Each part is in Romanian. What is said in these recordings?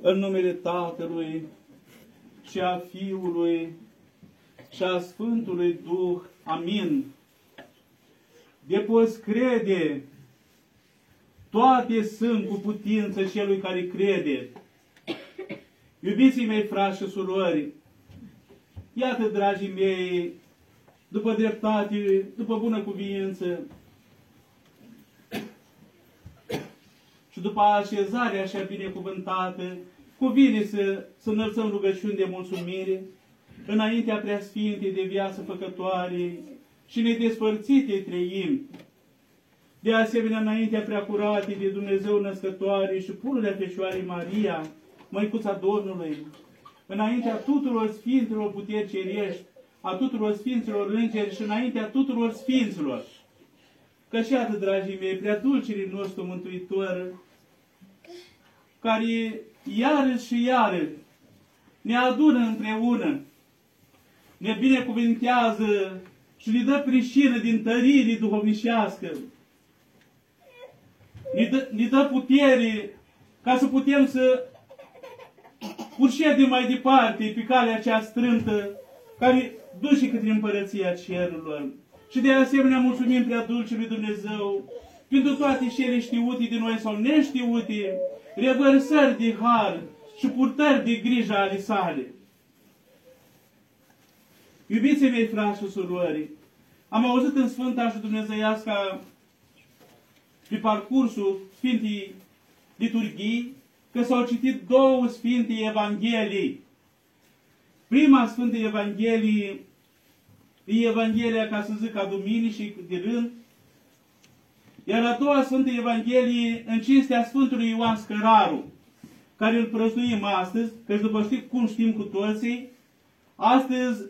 în numele Tatălui și a Fiului și a Sfântului Duh. Amin. De poți crede, toate sunt cu putință celui care crede. Iubiții mei, frați și surori, iată, dragii mei, după dreptate, după bună cuvință, și după așezarea așa binecuvântată, cuvine să, să înălțăm rugăciuni de mulțumire înaintea preasfintei de viață făcătoare și nedespărțite trăim. De asemenea, înaintea preacuratei de Dumnezeu născătoare și pururea Fecioarei Maria, Măicuța Domnului, înaintea tuturor Sfinților puteri cerești, a tuturor Sfinților Îngeri și înaintea tuturor Sfinților. Că și atât, dragii mei, prea dulcirii nostru Mântuitor, care iarăși și iarăși ne adună împreună, ne binecuvintează și ne dă prișină din tărire duhovnișească, ne dă, ne dă putere ca să putem să urședim mai departe pe calea aceea strântă care duce către împărăția cerurilor. Și de asemenea mulțumim prea dulciului Dumnezeu pentru toate cele știute de noi sau neștiute, revărsări de har și purtări de grijă ale sale. Iubiții mei, frați și surori, am auzit în Sfânta și Dumnezeiasca pe parcursul Sfintii Liturghii că s-au citit două Sfinte Evanghelii. Prima Sfântă Evanghelie e Evanghelia, ca să zic, a Duminii și de rând, iar a doua Sfântă Evanghelie în cinstea Sfântului Ioan Scăraru, care îl prăstuim astăzi, că după știi cum știm cu toții, astăzi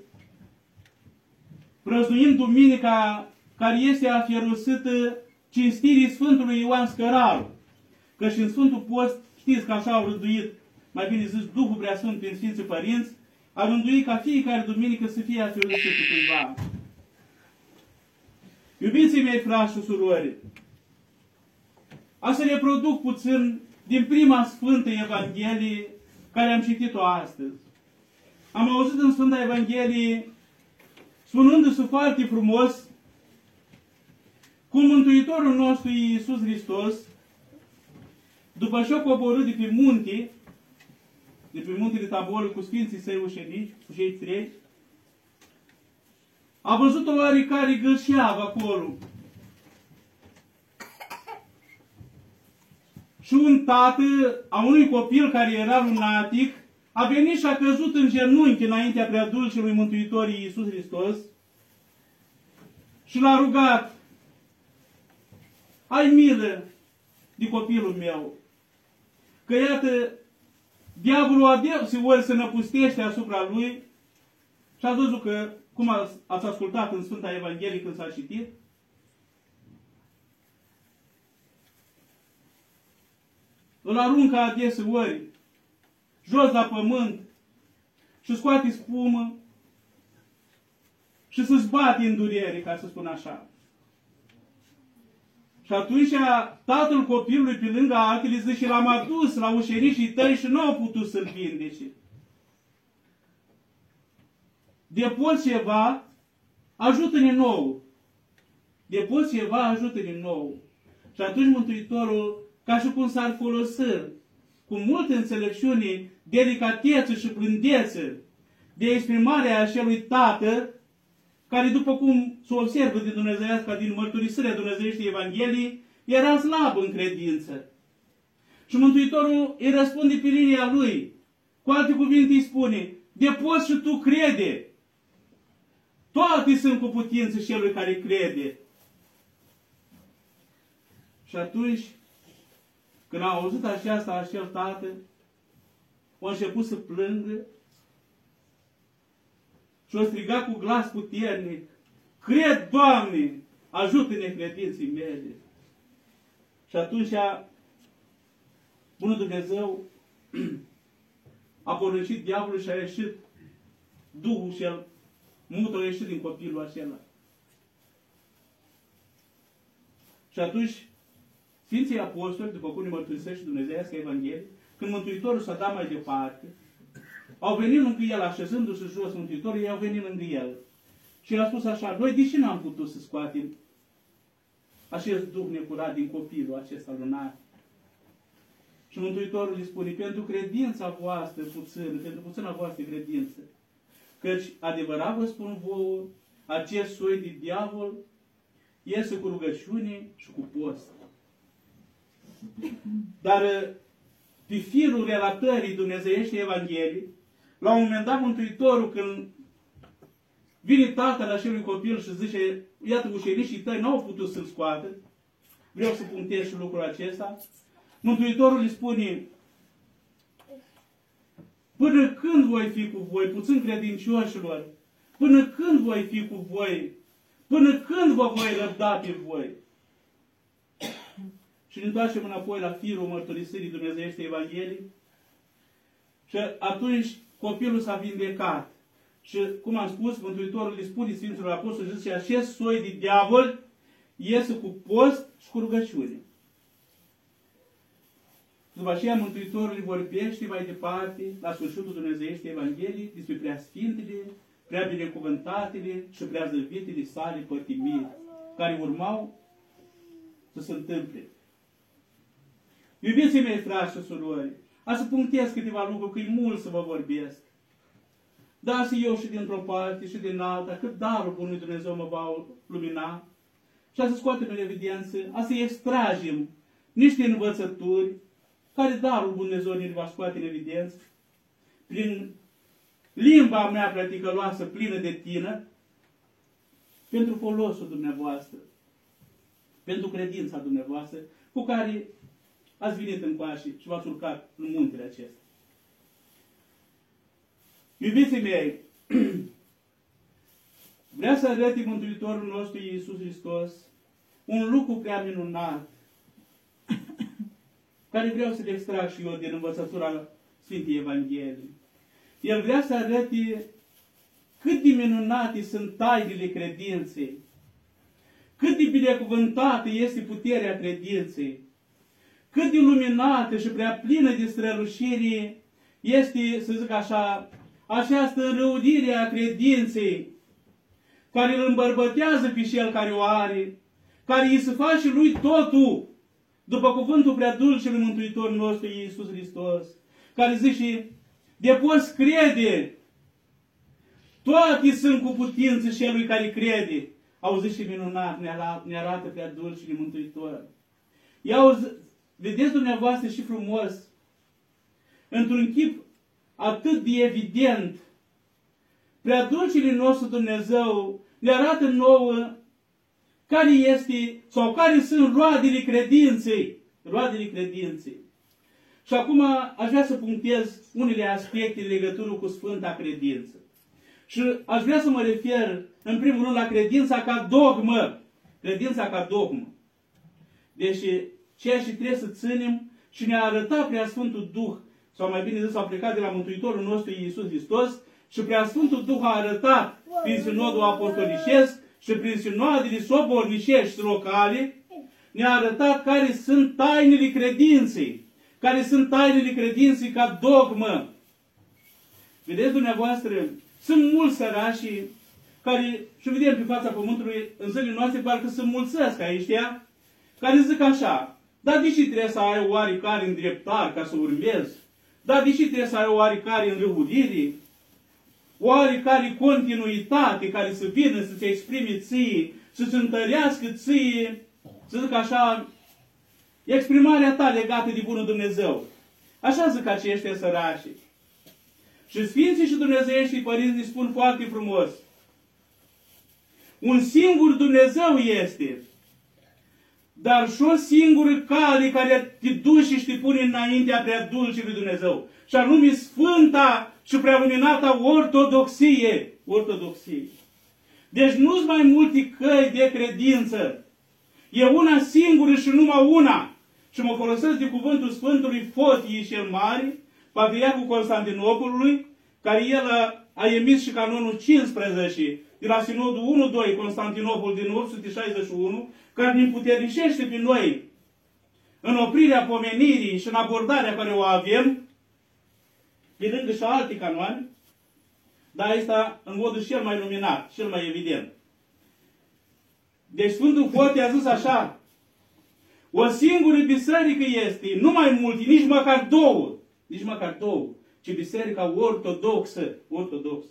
prăznuim Duminica care este afierosită cinstirii Sfântului Ioan Scăraru. Că și în Sfântul Post, știți că așa au rânduit, mai bine zis, Duhul Preasfânt prin Sfinții Părinți, a rânduit ca fiecare duminică să fie afierosită cuiva. Iubiții mei, frați și surori, a să reproduc puțin din prima Sfântă Evanghelie care am citit-o astăzi. Am auzit în Sfânta Evanghelie spunându-se foarte frumos cum Mântuitorul nostru Iisus Hristos, după ce a coborât de pe munte, de pe muntele Tabor cu Sfinții Săi ușenici, cu cei trei, a văzut o oarecare gâlșeavă acolo, și un tată a unui copil care era lunatic a venit și a căzut în genunchi înaintea prea dulcelui Mântuitorii Iisus Hristos și l-a rugat, ai milă de copilul meu, că iată, diavolul adepsi ori să năpustește asupra lui. Și a văzut că, cum ați ascultat în Sfânta Evanghelie când s-a citit, îl aruncă adeseori jos la pământ și scoate spumă și să-ți bate în durere, ca să spun așa. Și atunci tatăl copilului pe lângă altele zice, l-am adus la ușericii tăi și nu au putut să-l vindece. De poți ceva, ajută-ne nou. De poți ceva, ajută-ne nou. Și atunci Mântuitorul ca și cum s-ar folosi cu multă înțelepciune, delicatețe și blândețe de exprimarea acelui Tată, care, după cum se observă din Dumnezeiasca, din mărturisirea Dumnezeieștii Evangheliei, era slab în credință. Și Mântuitorul îi răspunde pe linia lui. Cu alte cuvinte îi spune, de poți și tu crede. Toate sunt cu putință celui care crede. Și atunci când a auzit aceasta, acel tată, a început să plângă și a strigat cu glas puternic, Cred, Doamne, ajută-ne credinții mele. Și atunci Bunul Dumnezeu a poruncit diavolul și a ieșit Duhul cel mult a ieșit din copilul acela. Și atunci Sfinții Apostoli, după cum ne mărturisește Dumnezeiască Evanghelie, când Mântuitorul s-a dat mai departe, au venit lângă el, așezându-se jos Mântuitorul, ei au venit lângă el. Și el a spus așa, noi de ce n-am putut să scoatem acest duh necurat din copilul acesta lunar? Și Mântuitorul îi spune, pentru credința voastră puțină, pentru puțina voastră credință, căci adevărat vă spun vouă, acest soi de diavol iese cu rugăciune și cu post. Dar pe firul relatării Dumnezeiești Evangheliei, la un moment dat Mântuitorul când vine tatăl acelui copil și zice, iată ușenicii tăi n-au putut să-l scoată, vreau să punctez și lucrul acesta, Mântuitorul îi spune, până când voi fi cu voi, puțin credincioșilor, până când voi fi cu voi, până când vă voi răbda pe voi. Și ne întoarcem înapoi la firul mărturisirii Dumnezeiește Evangheliei. Și atunci copilul s-a vindecat. Și, cum am spus, Mântuitorul îi spune Sfinților Apostoli, zice, acest soi de diavol iese cu post și cu rugăciune. După aceea Mântuitorul vorbește mai departe, la sfârșitul Dumnezeiește Evangheliei, despre prea sfintele, prea binecuvântatele și prea zăvitele sale pătimiri, care urmau să se întâmple. Iubiții mei, frați și surori, a să punctez câteva lucruri, că e mult să vă vorbesc. Dar să eu și dintr-o parte și din alta, cât darul Bunului Dumnezeu mă va lumina, și a să scoatem în evidență, a să extragem niște învățături care darul Dumnezeu ne va scoate în evidență prin limba mea practicăloasă, plină de tină, pentru folosul dumneavoastră, pentru credința dumneavoastră, cu care ați venit în pașii și v-ați urcat în muntele acesta. Iubiții mei, vrea să arăte Mântuitorul nostru Iisus Hristos un lucru prea minunat, care vreau să le extrag și eu din învățătura Sfintei Evangheliei. El vrea să arate cât de minunate sunt tainele credinței, cât de binecuvântată este puterea credinței, cât de luminată și prea plină de strălușire este, să zic așa, această înrăudire a credinței, care îl îmbărbătează pe cel care o are, care îi se face lui totul, după cuvântul prea dulce lui Mântuitorul nostru Iisus Hristos, care zice, de poți crede, toate sunt cu putință celui care crede. Auziți și minunat, ne arată prea dulce de Mântuitor. Ia vedeți dumneavoastră și frumos, într-un chip atât de evident, prea dulcile nostru Dumnezeu ne arată nouă care este sau care sunt roadele credinței. Roadele credinței. Și acum aș vrea să punctez unele aspecte în legătură cu Sfânta Credință. Și aș vrea să mă refer, în primul rând, la credința ca dogmă. Credința ca dogmă. Deci, ceea ce trebuie să ținem și ne-a arătat prea Sfântul Duh, sau mai bine zis, a plecat de la Mântuitorul nostru Iisus Hristos, și prea Sfântul Duh a arătat prin sinodul apostolicesc și prin sinoadele sobornicești locale, ne-a arătat care sunt tainele credinței care sunt tainele credinței ca dogmă. Vedeți dumneavoastră, sunt mulți sărași care, și vedem pe fața pământului, în zilele noastre, parcă sunt mulțesc aici, care zic așa, dar de ce trebuie să ai oarecare îndreptare ca să urmezi? Dar de ce trebuie să ai oarecare înrăurire? Oarecare continuitate care să vină să-ți exprime ție, să-ți întărească ție, să zic așa, exprimarea ta legată de Bunul Dumnezeu. Așa zic aceștia sărași. Și Sfinții și Dumnezeieștii părinți ne spun foarte frumos. Un singur Dumnezeu este, dar și o singură cale care te duce și te pune înaintea prea dulce lui Dumnezeu. Și anume Sfânta și prea luminata ortodoxie. Ortodoxie. Deci nu sunt mai multe căi de credință. E una singură și numai una și mă folosesc de cuvântul Sfântului Fotie cel Mare, Patriarhul Constantinopolului, care el a, a emis și canonul 15 de la Sinodul 1-2 Constantinopol din 861, care ne puternicește pe noi în oprirea pomenirii și în abordarea care o avem, pe lângă și alte canoane, dar asta în modul cel mai luminat, cel mai evident. Deci Sfântul Fote a zis așa, o singură biserică este, nu mai multe, nici măcar două, nici măcar două, ci biserica ortodoxă, ortodoxă.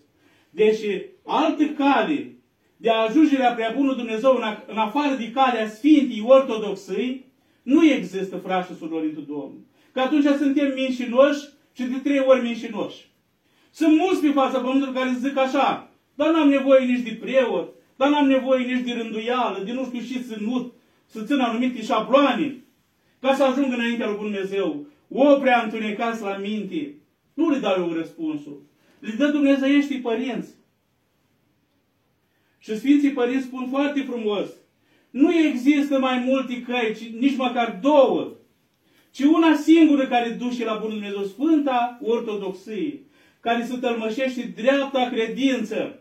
Deci altă cale de a ajunge la prea bunul Dumnezeu în, în afară de calea Sfintii Ortodoxii, nu există, frați și surori, într Domnul. Că atunci suntem mincinoși și de trei ori mincinoși. Sunt mulți pe fața pământului care zic așa, dar n-am nevoie nici de preot, dar n-am nevoie nici de rânduială, de nu știu și ținut, să țin anumite șabloane, ca să ajung înaintea lui Dumnezeu. O prea întunecați la minte. Nu le dau eu răspunsul. Le dă Dumnezeieștii părinți. Și Sfinții Părinți spun foarte frumos, nu există mai multe căi, ci nici măcar două, ci una singură care duce la Bunul Dumnezeu, Sfânta Ortodoxie, care se tălmășește dreapta credință.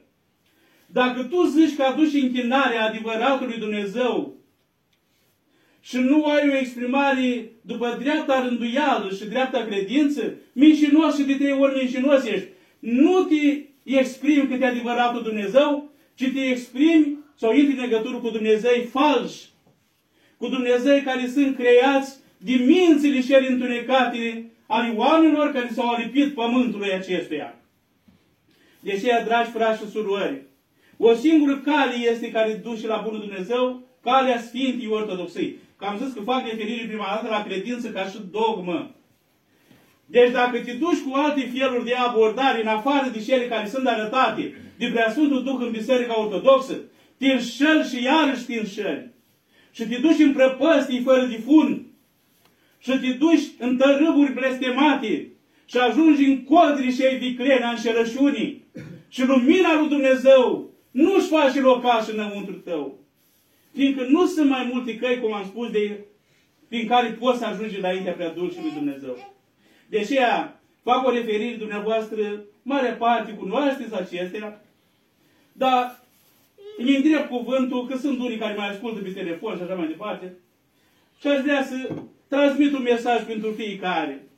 Dacă tu zici că aduci închinarea adevăratului Dumnezeu și nu ai o exprimare după dreapta rânduială și dreapta credință, mincinos și de trei ori mincinos ești. Nu te exprimi cât e adevăratul Dumnezeu, ci te exprimi sau intri în legătură cu Dumnezei falși, cu Dumnezei care sunt creați din mințile cele întunecate ale oamenilor care s-au alipit pământului acestuia. De aceea, dragi frați și surori, o singură cale este care duce la Bunul Dumnezeu, calea Sfintii Ortodoxii. Că am zis că fac referire prima dată la credință ca și dogmă. Deci dacă te duci cu alte feluri de abordare în afară de cele care sunt arătate de Preasfântul Duh în Biserica Ortodoxă, te înșeli și iarăși te înșeli. Și te duci în prăpăstii fără de fund. Și te duci în tărâburi blestemate. Și ajungi în codri și ai viclene a înșelășunii. Și lumina lui Dumnezeu nu-și face locaș înăuntru tău. Fiindcă nu sunt mai multe căi, cum am spus, de, prin care poți să ajungi înaintea prea dulcii Dumnezeu. De aceea fac o referire dumneavoastră, mare parte cunoașteți acestea, dar îmi îndrept cuvântul, că sunt unii care mai ascultă pe telefon și așa mai departe, și aș vrea să transmit un mesaj pentru fiecare.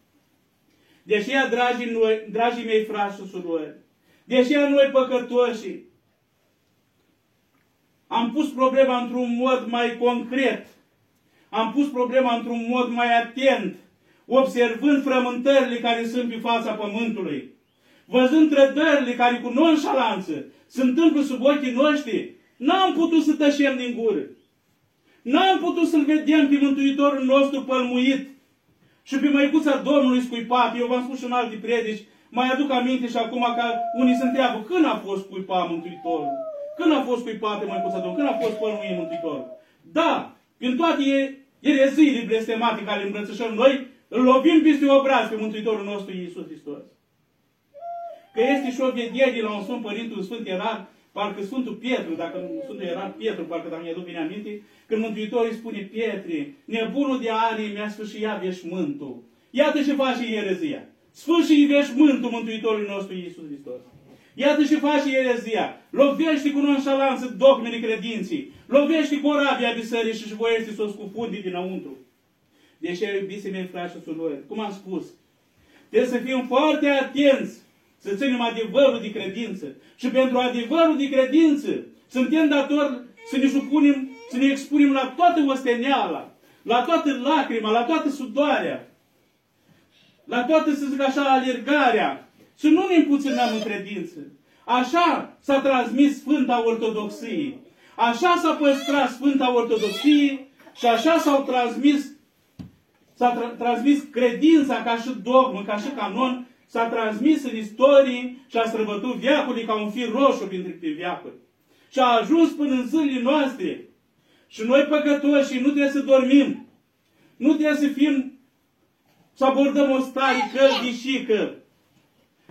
Deși ea, dragii, noi, dragii mei frați și surori, deși ea noi păcătoși, am pus problema într-un mod mai concret, am pus problema într-un mod mai atent, observând frământările care sunt pe fața pământului, văzând trădările care cu nonșalanță se întâmplă sub ochii noștri, n-am putut să tășem din gură. N-am putut să-L vedem pe Mântuitorul nostru pălmuit și pe măicuța Domnului scuipat. Eu v-am spus și în alte predici, mai aduc aminte și acum că unii se întreabă când a fost scuipat Mântuitorul? Când a fost scuipată măicuța Domnului? Când a fost pălmuit Mântuitorul? Da, în toate ereziile blestemate care le îmbrățișăm noi, îl lovim peste obraz pe Mântuitorul nostru Iisus Hristos. Că este și o vedere la un Sfânt Părinte, un Sfânt Erar, parcă Sfântul Pietru, dacă nu Sfântul Erar Pietru, parcă dacă mi-aduc bine aminte, când Mântuitorul îi spune Pietre, nebunul de ani mi-a sfârșit veșmântul. Iată ce face erezia. Sfârșit veșmântul Mântuitorului nostru Iisus Hristos. Iată ce face erezia. Lovește cu nonșalanță dogmele credinții. Lovește cu orabia bisericii și voiește să o scufundi dinăuntru. Deși, iubise mei, frați și surori, cum am spus, trebuie să fim foarte atenți să ținem adevărul de credință. Și pentru adevărul de credință suntem datori să ne supunem, să ne expunem la toată osteneala, la toată lacrima, la toată sudoarea, la toată, să zic așa, alergarea. Să nu ne împuținăm în credință. Așa s-a transmis Sfânta Ortodoxie. Așa s-a păstrat Sfânta Ortodoxie și așa s-au transmis s-a tra transmis credința ca și dogmă, ca și canon, s-a transmis în istorie și a străbătut viacului ca un fir roșu printre pe viacuri. Și a ajuns până în zilele noastre. Și noi păcătoși nu trebuie să dormim. Nu trebuie să fim, să abordăm o stare căldișică.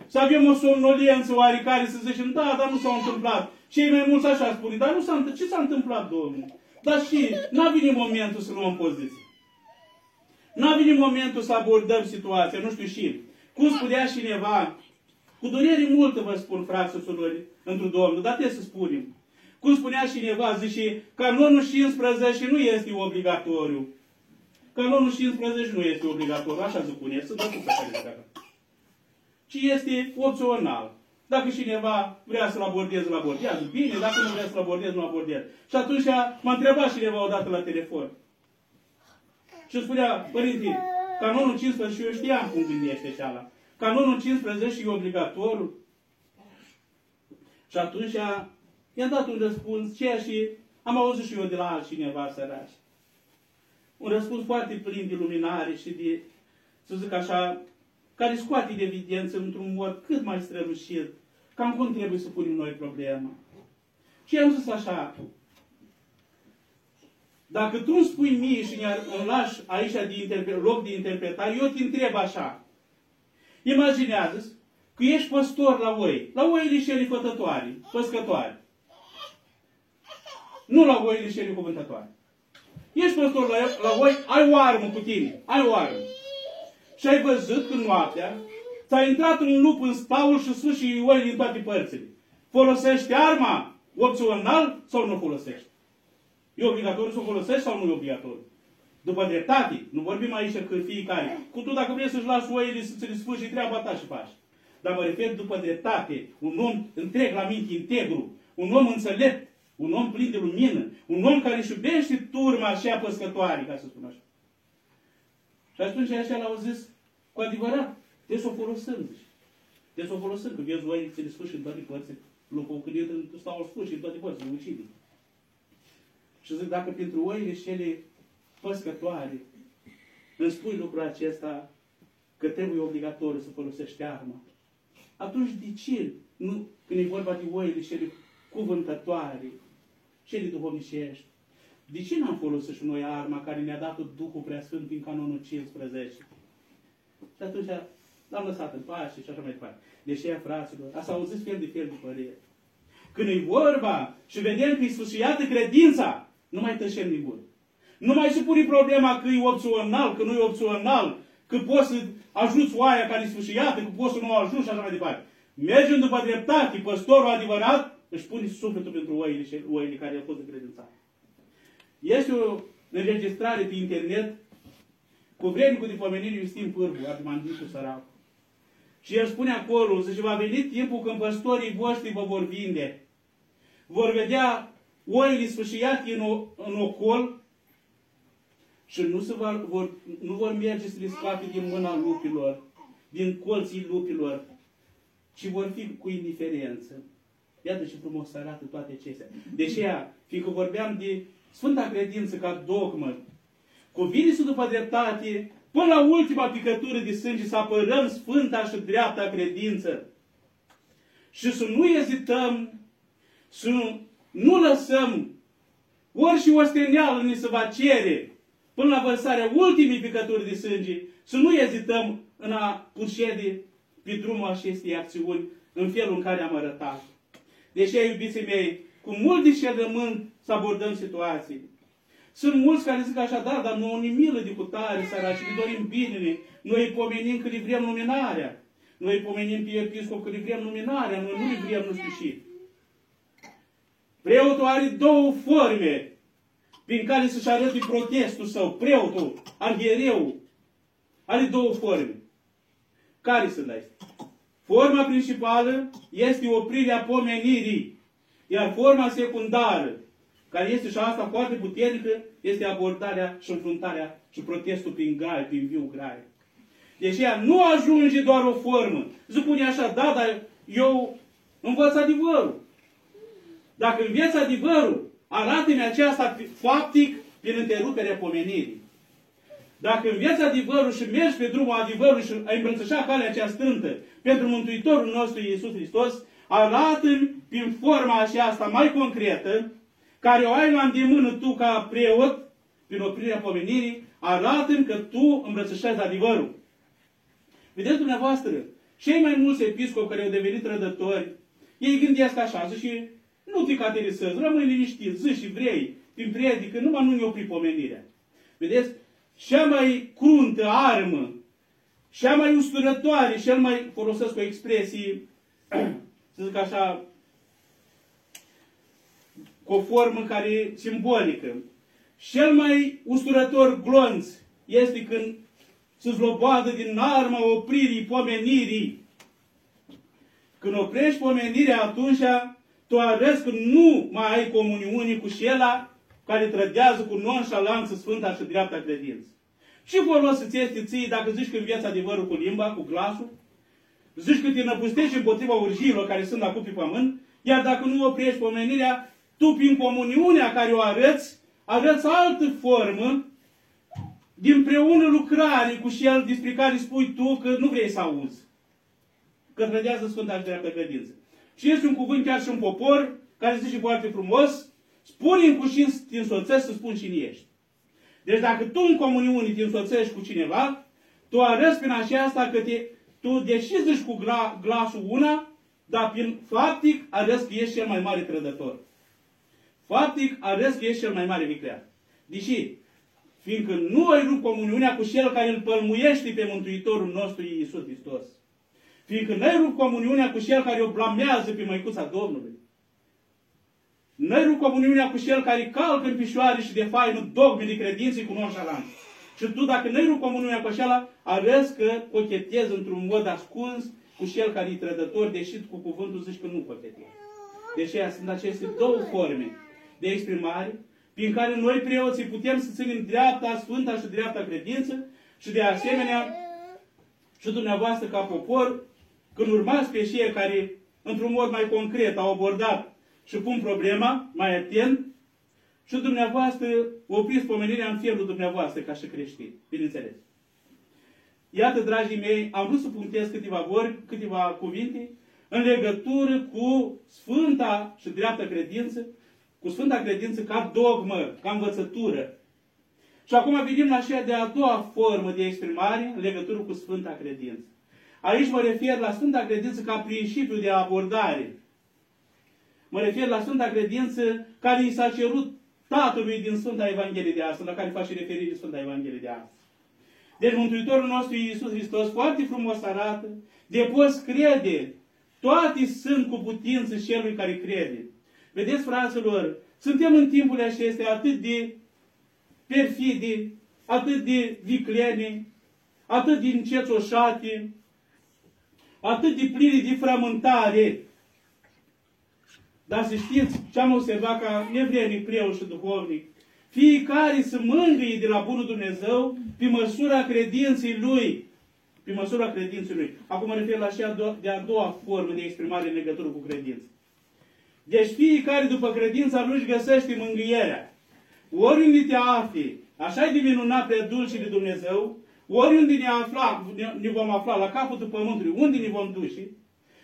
Să avem o somnolență oarecare, să zicem, da, dar nu s-a întâmplat. Cei mai mulți așa spun, dar nu s-a întâmplat. Ce s-a întâmplat, Domnul? Dar și n-a venit momentul să luăm poziție. N-a venit momentul să abordăm situația, nu știu și. Cum spunea cineva, cu durere multă vă spun, frați și surori, într-un Domnul, dar trebuie să spunem. Cum spunea cineva, zice, canonul 15 nu este obligatoriu. canonul 15 nu este obligatoriu, așa se pune, sunt de care zic așa. Ci este opțional. Dacă cineva vrea să-l abordeze, îl abordează. Bine, dacă nu vrea să-l abordeze, nu abordează. Și atunci m-a întrebat cineva odată la telefon. Și spunea, părinte, canonul 15, și eu știam cum gândește și ala. Canonul 15 e obligatoriu. Și atunci i-am dat un răspuns, ceea și am auzit și eu de la altcineva săraci. Un răspuns foarte plin de luminare și de, să zic așa, care scoate de evidență într-un mod cât mai strălucit cam cum trebuie să punem noi problema. Și am zis așa, dacă tu îmi spui mie și îmi lași aici de loc de interpretare, eu te întreb așa. Imaginează că ești păstor la oi, la oile și fătătoare, păscătoare. Nu la oile și cuvântătoare. Ești păstor la, la oi, ai o armă cu tine, ai o armă. Și ai văzut că noaptea ți-a intrat un lup în staul și sus și oile din toate părțile. Folosești arma opțional sau nu folosești? E obligatoriu să o folosești sau nu e obligatoriu? După dreptate, nu vorbim aici că fiecare. Cu tu dacă vrei să-și lași oile să ți le sfârși treaba ta și faci. Dar mă refer după dreptate. Un om întreg la minte integru. Un om înțelept. Un om plin de lumină. Un om care își iubește turma așa păscătoare, ca să spun așa. Și atunci așa l-au zis, cu adevărat, trebuie să o folosim. Trebuie să o folosim, că vezi oile ți le sfârși în toate părțile. Lupul când stau sfârși în toate părțile, ucide. Și zic, dacă pentru oile cele păscătoare îmi spui lucrul acesta, că trebuie obligatoriu să folosești arma, atunci de ce nu, când e vorba de oile cele cuvântătoare, cele duhovnicești, de ce n-am folosit și noi arma care ne-a dat Duhul Preasfânt din canonul 15? Și atunci l-am lăsat în pace și așa mai departe. Deși, fraților, ați auzit fel de fel de părere. Când e vorba și vedem că e sfârșiată credința, nu mai tășem din gură. Nu mai se pune problema că e opțional, că nu e opțional, că poți să ajuți oaia care e sfârșiată, că poți să nu o ajungi și așa mai departe. Mergem după dreptate, păstorul adevărat își pune sufletul pentru oile, și oile care au fost încredințate. Este o înregistrare pe internet cu vrednicul de pomenire Iustin Pârbu, Arhimanditul Săracu. Și el spune acolo, să va veni timpul când păstorii voștri vă vor vinde. Vor vedea oile sfâșiate în, în ocol și nu, se vor, vor, nu vor merge să le scoate din mâna lupilor, din colții lupilor, ci vor fi cu indiferență. Iată ce frumos arată toate acestea. Deși, fiindcă vorbeam de Sfânta Credință ca dogmă, cuvine să după dreptate, până la ultima picătură de sânge, să apărăm Sfânta și dreapta credință. Și să nu ezităm, să nu lăsăm ori și osteneală ni se va cere până la vărsarea ultimii picături de sânge, să nu ezităm în a pușede pe drumul acestei acțiuni în felul în care am arătat. Deși, iubiții mei, cu mult discernământ să abordăm situații. Sunt mulți care zic așa, da, dar nu ne milă de cutare, săraci, ne dorim binele, noi îi pomenim că le vrem luminarea. Noi îi pomenim pe episcop că le vrem luminarea, noi nu le vrem nu știu și. Preotul are două forme prin care să-și arăte protestul său. Preotul, arhiereu, are două forme. Care sunt astea? Forma principală este oprirea pomenirii, iar forma secundară, care este și asta foarte puternică, este abordarea și înfruntarea și protestul prin grai, prin viu grai. Deci ea nu ajunge doar o formă. Spune așa, da, dar eu învăț adevărul. Dacă înveți adevărul, arată-mi aceasta faptic prin întreruperea pomenirii. Dacă înveți adevărul și mergi pe drumul adevărului și ai îmbrățișat calea cea strântă pentru Mântuitorul nostru Iisus Hristos, arată-mi prin forma aceasta mai concretă, care o ai la îndemână tu ca preot, prin oprirea pomenirii, arată-mi că tu îmbrățișezi adevărul. Vedeți dumneavoastră, cei mai mulți episcopi care au devenit rădători, ei gândesc așa, și nu te caterisezi, rămâi liniștit, zi și vrei, prin predică, numai nu ne opri pomenirea. Vedeți? Cea mai cruntă armă, cea mai usturătoare, cel mai, folosesc o expresie, să zic așa, cu o formă care e simbolică, cel mai usturător glonț este când se zloboadă din arma opririi pomenirii. Când oprești pomenirea, atunci tu arăți că nu mai ai comuniune cu șela care trădează cu nonșalanță sfânta și dreapta credință. Ce folos să-ți este ție dacă zici că înveți adevărul cu limba, cu glasul? Zici că te năpustești împotriva urjiilor care sunt acum pe pământ, iar dacă nu oprești pomenirea, tu prin comuniunea care o arăți, arăți altă formă din preună lucrare cu el despre care spui tu că nu vrei să auzi. Că trădează Sfânta și dreaptă credință. Și este un cuvânt chiar și un popor care zice foarte frumos, spune-mi cu cine te însoțești să spun cine ești. Deci dacă tu în comuniune te însoțești cu cineva, tu arăți prin aceasta că te, tu deși zici cu gla, glasul una, dar prin faptic arăți că ești cel mai mare trădător. Faptic arăți că ești cel mai mare viclean. Deși, fiindcă nu ai rupt comuniunea cu cel care îl pălmuiește pe Mântuitorul nostru Iisus Hristos. Fiindcă nu ai rupt comuniunea cu cel care o blamează pe Măicuța Domnului. Noi rup comuniunea cu cel care calcă în pișoare și de faină dogme de credință cu nonșalanță. Și tu, dacă nu rup comuniunea cu acela, arăți că cochetezi într-un mod ascuns cu cel care e trădător, deși cu cuvântul zici că nu cochetezi. Deci sunt aceste două forme de exprimare prin care noi preoții putem să ținem dreapta, sfânta și dreapta credință și de asemenea și dumneavoastră ca popor, când urmați pe cei care într-un mod mai concret au abordat și pun problema mai atent și dumneavoastră opriți pomenirea în felul dumneavoastră ca și creștini, bineînțeles. Iată, dragii mei, am vrut să punctez câteva vorbi, câteva cuvinte în legătură cu Sfânta și dreaptă credință, cu Sfânta credință ca dogmă, ca învățătură. Și acum venim la cea de-a doua formă de exprimare în legătură cu Sfânta credință. Aici mă refer la Sfânta credință ca principiu de abordare. Mă refer la Sfânta Credință care i s-a cerut Tatălui din Sfânta Evanghelie de astăzi, la care face referire Sfânta Evanghelie de astăzi. Deci Mântuitorul nostru Iisus Hristos foarte frumos arată de poți crede. Toate sunt cu putință celui care crede. Vedeți, fraților, suntem în timpul acestea atât de perfide, atât de viclene, atât de încețoșate, atât de pline de frământare, dar să știți ce am observat ca nevrenic preot și duhovnic. Fiecare să mângâie de la Bunul Dumnezeu pe măsura credinței lui. Pe măsura credinței lui. Acum mă refer la cea de a doua formă de exprimare în legătură cu credință. Deci fiecare după credința lui își găsește mângâierea. Oriunde te afli, așa de minunat pe dulce de Dumnezeu, oriunde ne, afla, ne vom afla, la capătul pământului, unde ne vom duce,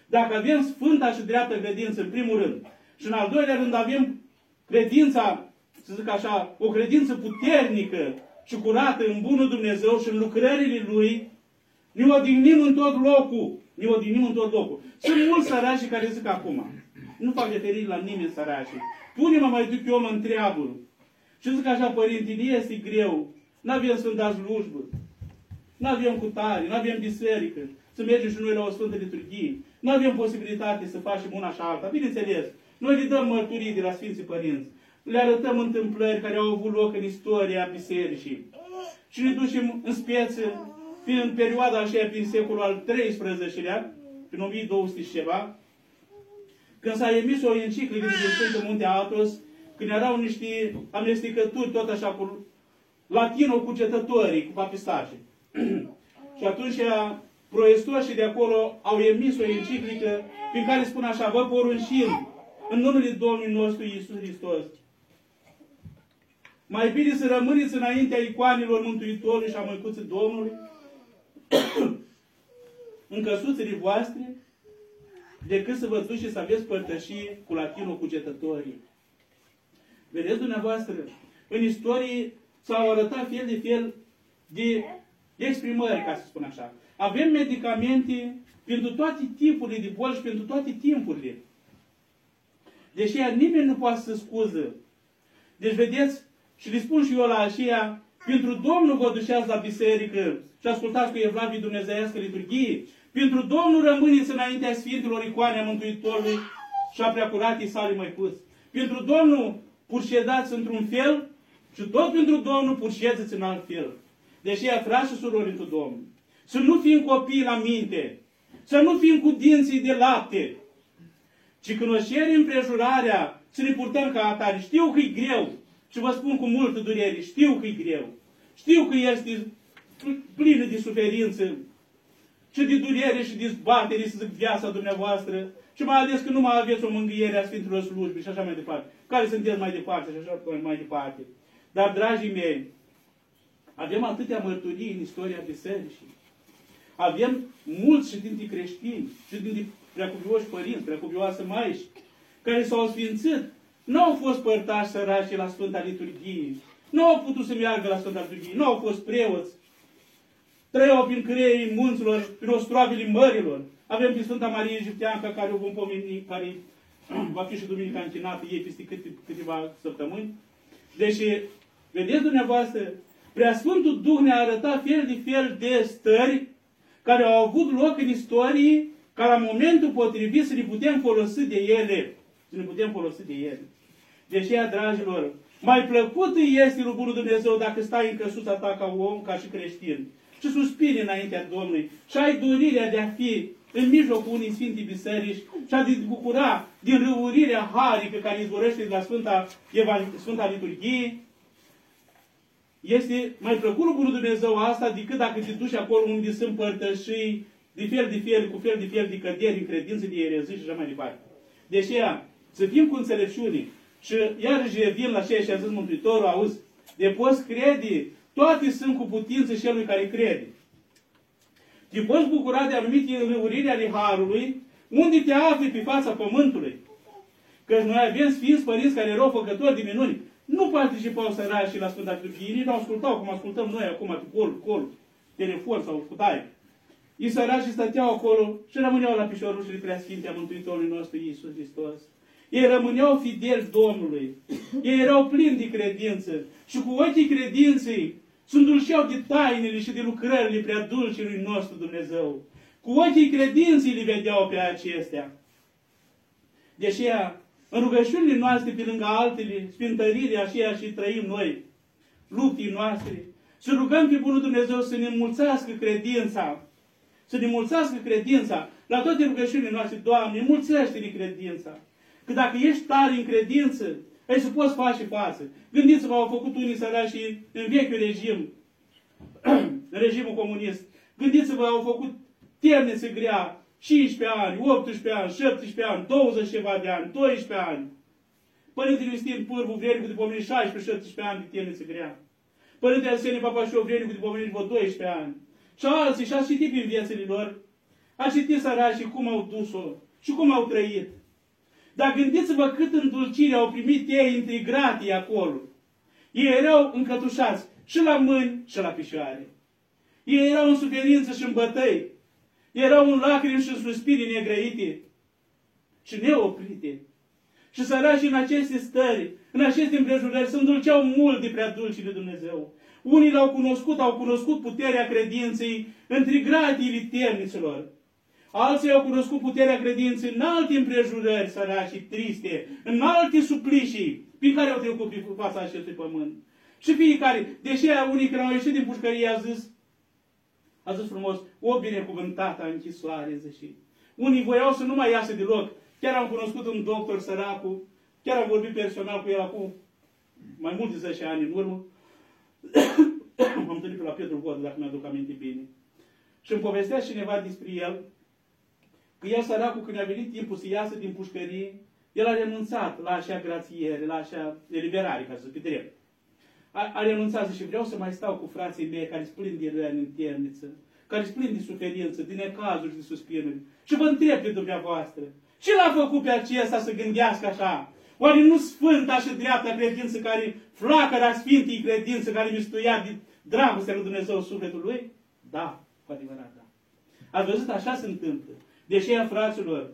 dacă avem sfânta și dreaptă credință, în primul rând, și în al doilea rând avem credința, să zic așa, o credință puternică și curată în Bunul Dumnezeu și în lucrările Lui, ne odihnim în tot locul. Ne odihnim în tot locul. Sunt mulți sărași care zic acum, nu fac referire la nimeni sărași. Pune-mă mai duc eu mă întreabă. Și zic așa, părinte, este greu. N-avem Sfânta slujbă. N-avem cutare, n-avem biserică. Să mergem și noi la o Sfântă Liturghie. Nu avem posibilitate să facem una și alta. Bineînțeles, noi le dăm mărturii de la Sfinții Părinți. Le arătăm întâmplări care au avut loc în istoria bisericii. Și ne ducem în speță, fiind în perioada aceea, prin secolul al XIII-lea, prin 1200 și ceva, când s-a emis o enciclică din Sfântul Munte Atos, când erau niște amestecături tot așa cu latino cugetătorii, cu papistașe. și atunci proestoșii de acolo au emis o enciclică prin care spun așa, vă poruncim în numele Domnului nostru Iisus Hristos. Mai bine să rămâneți înaintea icoanelor Mântuitorului și a Măicuții Domnului în căsuțele voastre decât să vă duceți să aveți părtășie cu latinul cugetătorii. Vedeți dumneavoastră, în istorie s-au arătat fel de fel de exprimări, ca să spun așa. Avem medicamente pentru toate tipurile de bolși și pentru toate timpurile. Deși nimeni nu poate să scuză. Deci vedeți, și le spun și eu la aceea, pentru Domnul vă duceați la biserică și ascultați cu Evlavii Dumnezeiască liturghie. Pentru Domnul rămâneți înaintea Sfintelor icoane a Mântuitorului și a preacuratei sale mai pus. Pentru Domnul purședați într-un fel și tot pentru Domnul purședați în alt fel. Deși e frați și surori într Domnul. Să nu fim copii la minte. Să nu fim cu dinții de lapte. Ci când o șeri împrejurarea, să ne purtăm ca atare. Știu că e greu. Și vă spun cu multă durere. Știu că e greu. Știu că este plină de suferință și de durere și de zbatere, să zic, viața dumneavoastră. Și mai ales că nu mai aveți o mângâiere a Sfintelor Slujbi și așa mai departe. Care sunteți mai departe și așa mai departe. Dar, dragii mei, avem atâtea mărturii în istoria bisericii. Avem mulți și dintre creștini, și dintre preacuvioși părinți, preacuvioase maiși, care s-au sfințit. Nu au fost părtași săraci la Sfânta Liturghie. Nu au putut să meargă la Sfânta Liturghie. Nu au fost preoți. Trăiau prin creierii munților, prin ostroavele mărilor. Avem pe Sfânta Marie Egipteanca, care o vom pomeni, care va fi și duminica închinată ei peste câte, câteva săptămâni. Deci, vedeți dumneavoastră, Preasfântul Duh ne-a arătat fel de fel de stări care au avut loc în istorie ca la momentul potrivit să ne putem folosi de ele. Să ne putem folosi de ele. Deci, dragilor, mai plăcut este lui Bunul Dumnezeu dacă stai în căsuța ta ca om, ca și creștin și suspini înaintea Domnului și ai dorirea de a fi în mijlocul unei Sfinte Biserici și a de bucura din râurirea harii pe care izvorăște de la Sfânta, Sfânta Liturghie, este mai plăcut lucrul Dumnezeu asta decât dacă te duci acolo unde sunt părtășii de fel de fel, cu fel de fel de căderi în credință, de erezii și așa mai departe. Deci ea, să fim cu înțelepciune. Și iarăși revin la ceea ce a zis Mântuitorul, auzi, de poți crede, toate sunt cu putință celui care crede. Te poți bucura de anumite înrăuriri ale Harului, unde te afli pe fața pământului. Că noi avem Sfinți Părinți care erau făcători de minuni. Nu participau sărași la Sfânta Liturghie, nici nu ascultau cum ascultăm noi acum pe col, col, telefon sau cu taie. Ei sărași stăteau acolo și rămâneau la piciorușele preasfinte a Mântuitorului nostru Iisus Hristos. Ei rămâneau fideli Domnului. Ei erau plini de credință. Și cu ochii credinței sunt dulceau de tainele și de lucrările prea dulcelui nostru Dumnezeu. Cu ochii credinței le vedeau pe acestea. Deși în rugăciunile noastre, pe lângă altele, sfintărirea aceea și trăim noi, luptii noastre, să rugăm pe Bunul Dumnezeu să ne mulțească credința, să ne mulțească credința la toate rugăciunile noastre, Doamne, mulțește-ne credința. Că dacă ești tare în credință, ai să poți face față. Gândiți-vă, au făcut unii sărași în vechiul regim, în regimul comunist. Gândiți-vă, au făcut temniță grea, 15 ani, 18 ani, 17 ani, 20 ceva de ani, 12 ani. Părintele Iustin Pârvu, vrednicu de pomeni 16-17 ani de temniță grea. Părintele Arsenie Papașov, vrednicu de pomeni vreo 12 ani. Și alții, și a citit prin viețile lor, a citit săracii cum au dus-o și cum au trăit. Dar gândiți-vă cât îndulcire au primit ei integrații acolo. Ei erau încătușați și la mâini și la picioare. Ei erau în suferință și în bătăi. Erau în lacrimi și în suspiri negrăite și neoprite. Și săracii în aceste stări, în aceste împrejurări, se îndulceau mult de prea dulci de Dumnezeu. Unii l-au cunoscut, au cunoscut puterea credinței între gratiile temniților. Alții au cunoscut puterea credinței în alte împrejurări săraci triste, în alte suplicii prin care au trecut pe fața acestui pământ. Și fiecare, deși unii când au ieșit din pușcărie, a zis, a zis frumos, o binecuvântată închisoare, zice. Unii voiau să nu mai iasă deloc. Chiar am cunoscut un doctor săracu, chiar am vorbit personal cu el acum mai mult de 10 ani în urmă. M-am întâlnit pe la Pietru Vod, dacă mi-aduc aminte bine. Și îmi povestea cineva despre el, că el săracul, când a venit timpul să iasă din pușcărie, el a renunțat la așa grațiere, la așa eliberare, ca să zic drept. A, a renunțat și vreau să mai stau cu frații mei care splin de răni în temniță, care splin de suferință, din necazuri, de suspinuri. Și vă întreb pe dumneavoastră, ce l-a făcut pe acesta să gândească așa? Oare nu sfânta și dreapta credință care, flacăra sfintei credință care mistuia din dragostea lui Dumnezeu sufletul lui? Da, cu adevărat, da. Ați văzut, așa se întâmplă. De aceea, fraților,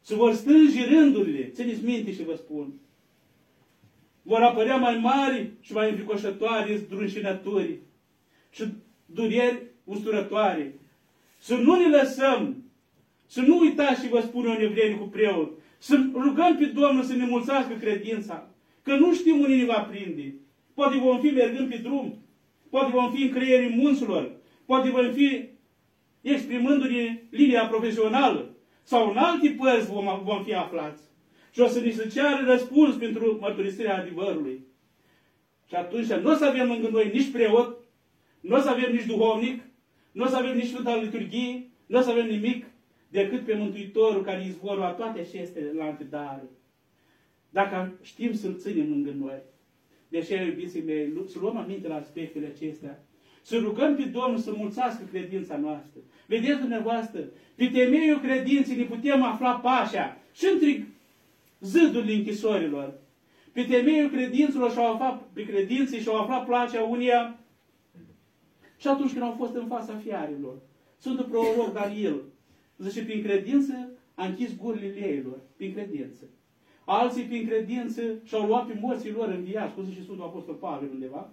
se vor strânge rândurile, țineți minte și vă spun, vor apărea mai mari și mai înfricoșătoare zdrunșinături și dureri usturătoare. Să nu ne lăsăm, să nu uitați și vă spun eu în cu preot, să rugăm pe Domnul să ne mulțească credința, că nu știm unde ne va prinde. Poate vom fi mergând pe drum, poate vom fi în creierii munților, poate vom fi exprimându-ne linia profesională, sau în alte părți vom, vom fi aflați. Și o să ni se ceară răspuns pentru mărturisirea adevărului. Și atunci nu o să avem lângă noi nici preot, nu o să avem nici duhovnic, nu o să avem nici Sfânta Liturghie, nu o să avem nimic decât pe Mântuitorul care izvorul a toate aceste alte daruri. Dacă știm să-L ținem lângă noi. Deși, iubiții mei, să luăm aminte la aspectele acestea. Să rugăm pe Domnul să mulțească credința noastră. Vedeți dumneavoastră, pe temeiul credinței ne putem afla pașa și între zâdurile închisorilor. Pe temeiul credințelor și-au aflat, pe credinței și-au aflat placea unia și atunci când au fost în fața fiarilor. Sfântul proroc Daniel, zice, prin credință a închis gurile leilor, prin credință. Alții prin credință și-au luat pe morții lor în viață, cum zice Sfântul Apostol Pavel undeva.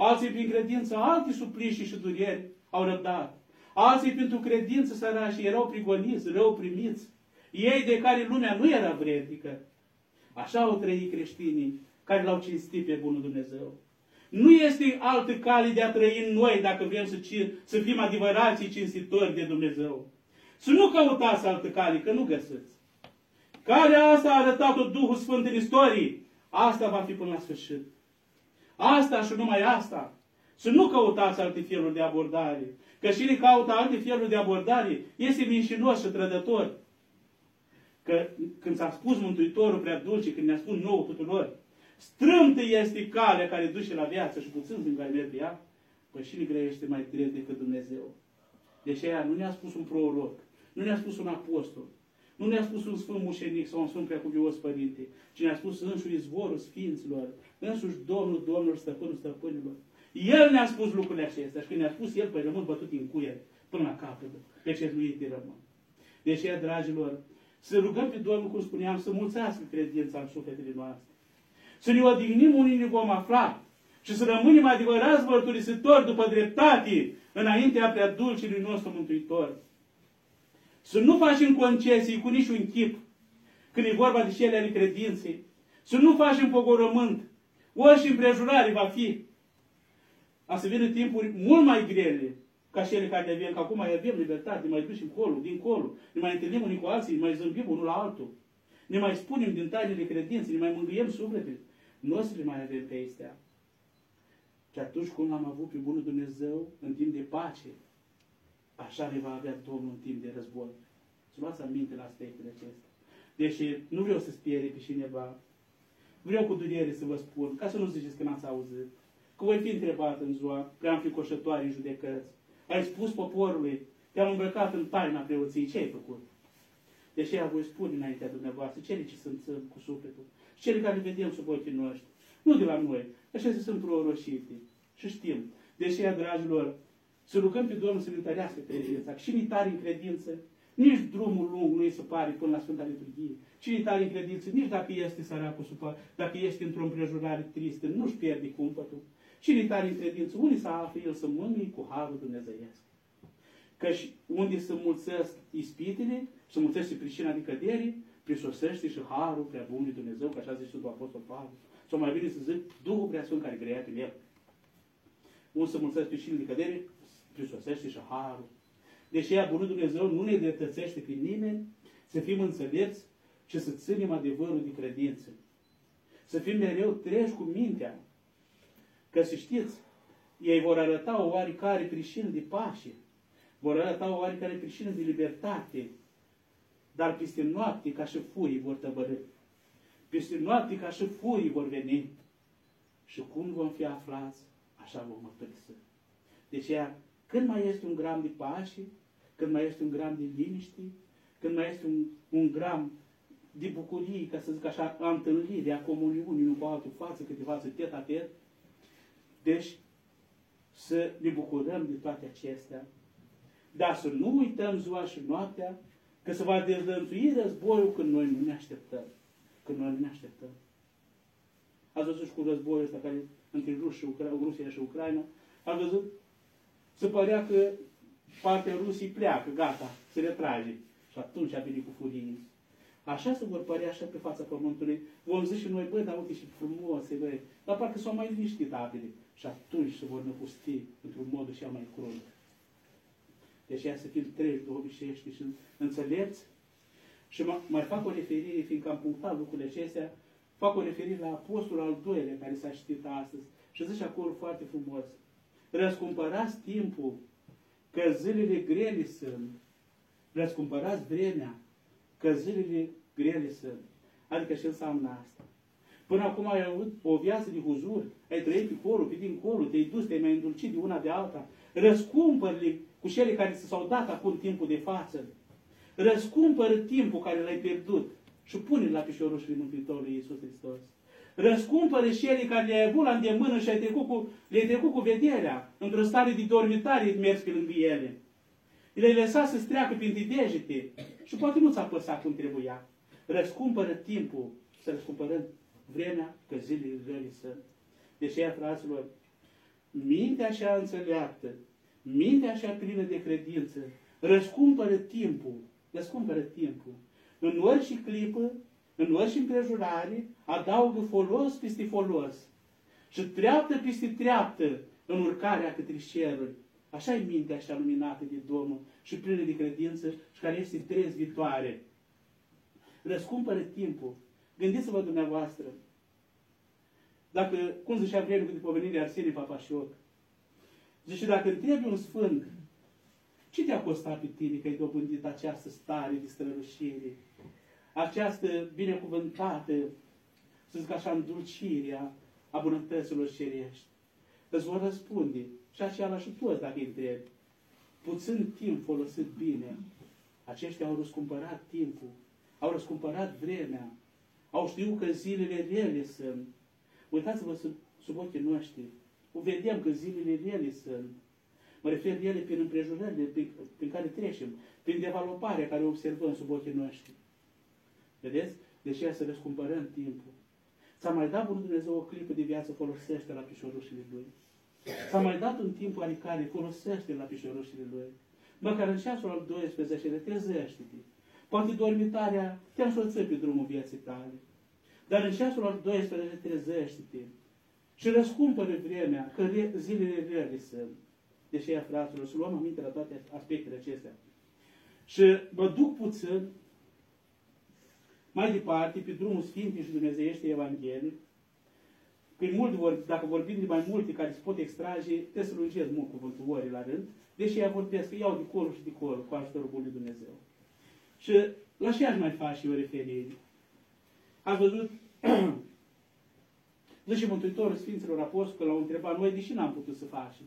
Alții prin credință alte suplișii și dureri au răbdat. Alții pentru credință sărași erau prigoniți, rău primiți. Ei de care lumea nu era vrednică. Așa au trăit creștinii care l-au cinstit pe Bunul Dumnezeu. Nu este altă cale de a trăi în noi dacă vrem să, să fim adevărații cinstitori de Dumnezeu. Să nu căutați altă cale, că nu găsiți. Calea asta a arătat-o Duhul Sfânt în istorie. Asta va fi până la sfârșit. Asta și numai asta. Să nu căutați alte feluri de abordare. Că cine caută alte feluri de abordare este mincinos și trădător. Că când s-a spus Mântuitorul prea dulce, când ne-a spus nouă tuturor, strâmtă este calea care duce la viață și puțin din care merge ea, păi și grăiește mai drept decât Dumnezeu. Deci aia nu ne-a spus un proroc, nu ne-a spus un apostol, nu ne-a spus un sfânt mușenic sau un sfânt preacuvios părinte, ci ne-a spus însuși izvorul sfinților, însuși Domnul Domnilor, Stăpânul Stăpânilor. El ne-a spus lucrurile acestea și când ne-a spus El, păi rămân bătut în cuier până la capăt, pe ce nu de rămân. Deci, dragilor, să rugăm pe Domnul, cum spuneam, să mulțească credința în sufletele noastre. Să ne odihnim unii ne vom afla și să rămânem adevărați mărturisitori după dreptate înaintea prea dulcului nostru Mântuitor. Să nu facem concesii cu niciun chip când e vorba de cele ale credinței. Să nu facem pogorământ. Orice împrejurare va fi. A să vină timpuri mult mai grele ca cele care le avem, că acum mai avem libertate, mai ducem colo, dincolo, ne mai întâlnim unii cu alții, ne mai zâmbim unul la altul. Ne mai spunem din tainele credinței, ne mai mângâiem sufletele. Nu o să le mai avem pe astea. Și atunci cum l-am avut pe Bunul Dumnezeu în timp de pace, așa ne va avea Domnul în timp de război. Să luați aminte la aspectele acestea. Deși nu vreau să sperie pe cineva, vreau cu durere să vă spun, ca să nu ziceți că n-ați auzit, că voi fi întrebat în ziua prea înfricoșătoare în judecăți. Ai spus poporului, te-am îmbrăcat în taina preoției, ce ai făcut? Deși ea voi spune înaintea dumneavoastră, cele ce sunt cu sufletul, și cele care vedem sub ochii noștri, nu de la noi, așa sunt proroșite. Și știm. Deși, dragilor, să rugăm pe Domnul să ne întărească credința. Și tare în credință, nici drumul lung nu îi se pare până la Sfânta Liturghie. Cine tare în credință, nici dacă este săracul supăr, dacă este într-o împrejurare tristă, nu-și pierde cumpătul. Cine tare în credință, unde să afle el să mângâie cu Harul Dumnezeiesc. Căci unde să mulțesc ispitele, să mulțește pricina de cădere, prisosește și Harul prea bun de Dumnezeu, că așa zice Sfântul Apostol Pavel. Sau mai bine să zic, Duhul prea Sfânt care greia pe el. Unde să mulțesc pricina de cădere, prisosește și Harul. Deși ea, Bunul Dumnezeu, nu ne dreptățește pe nimeni să fim înțelepți și să ținem adevărul de credință. Să fim mereu treji cu mintea. Că să știți, ei vor arăta o oarecare prișină de pace, vor arăta o oarecare prișină de libertate, dar peste noapte ca și furii vor tăbărâ. Peste noapte ca și furii vor veni. Și cum vom fi aflați, așa vom mărturisi. Deci ea, când mai este un gram de pace, când mai este un gram de liniște, când mai este un, un gram de bucurie, ca să zic așa, a întâlnirii, a comuniunii, nu cu altul față, câte față, tet a tet. Deci, să ne bucurăm de toate acestea. Dar să nu uităm ziua și noaptea, că se va dezlănțui războiul când noi nu ne așteptăm. Când noi nu ne așteptăm. Ați văzut și cu războiul ăsta care între Rusia și Ucraina, ați văzut? Se părea că partea Rusiei pleacă, gata, se retrage. Și atunci a venit cu furie. Așa se vor părea așa pe fața pământului. Vom zice și noi, băi, dar uite și frumos, băi. Dar parcă s-au mai liniștit apele. Și atunci se vor năpusti într-un mod și mai crunt. Deci ea să fim treji, duhovnicești și înțelepți. Și mai fac o referire, fiindcă am punctat lucrurile acestea, fac o referire la apostolul al doilea care s-a citit astăzi. Și zice acolo foarte frumos. Răscumpărați timpul, că zilele grele sunt. Răscumpărați vremea, că zilele grele sunt. Adică ce înseamnă asta? Până acum ai avut o viață de huzur, ai trăit pe colo, pe dincolo, te-ai dus, te-ai mai îndulcit de una de alta. Răscumpăr-le cu cele care ți s-au dat acum timpul de față. Răscumpără timpul care l-ai pierdut și pune la pișorușul Mântuitorului Iisus Hristos. Răscumpără cele care le-ai avut la îndemână și ai trecut cu, le-ai trecut cu vederea, într-o stare de dormitare mers pe lângă ele. Le-ai lăsat să-ți treacă printre degete și poate nu ți-a păsat cum trebuia. Răscumpără timpul, să răscumpărăm vremea, că zilele rele sunt. Deci, ea, fraților, mintea așa înțeleaptă, mintea așa plină de credință, răscumpără timpul, răscumpără timpul. În orice clipă, în orice împrejurare, adaugă folos peste folos. Și treaptă peste treaptă în urcarea către ceruri. Așa e mintea așa luminată de Domnul și plină de credință și care este trezvitoare. Răscumpără timpul. Gândiți-vă dumneavoastră. Dacă, cum zicea vremea de povenirea Arsenie Papașoc, zice, dacă întrebi un sfânt, ce te-a costat pe tine că ai dobândit această stare de strălușire, această binecuvântată, să zic așa, îndulcirea a bunătăților cerești? Îți vor răspunde. Și aceea și toți, dacă îi întrebi. Puțin timp folosit bine. Aceștia au răscumpărat timpul, au răscumpărat vremea, au știut că zilele rele sunt. Uitați-vă sub, sub ochii noștri. Vedem că zilele rele sunt. Mă refer ele prin împrejurările prin, prin care trecem, prin devaloparea care o observăm sub ochii noștri. Vedeți? Deci ea să răscumpărăm timpul. S-a mai dat Bunul Dumnezeu o clipă de viață, folosește la pișorușile Lui. S-a mai dat un timp oarecare, folosește la pișorușile Lui. Măcar în ceasul al 12 trezește-te. Poate dormitarea te însoță pe drumul vieții tale. Dar în ceasul al 12 trezește-te și răscumpără vremea, că zilele rele sunt. Deși ea, fraților, să luăm aminte la toate aspectele acestea. Și mă duc puțin mai departe, pe drumul Sfintei și Dumnezeiește Evanghelie, prin mult vorbi, dacă vorbim de mai multe care se pot extrage, trebuie să lungesc mult cuvântul ori la rând, deși ea vorbesc, iau de colo și de colo, cu ajutorul Bunului Dumnezeu. Și la ce aș mai face o referire? Ați văzut, zice Mântuitorul Sfinților Apostoli, că l-au întrebat, noi deși n-am putut să facem?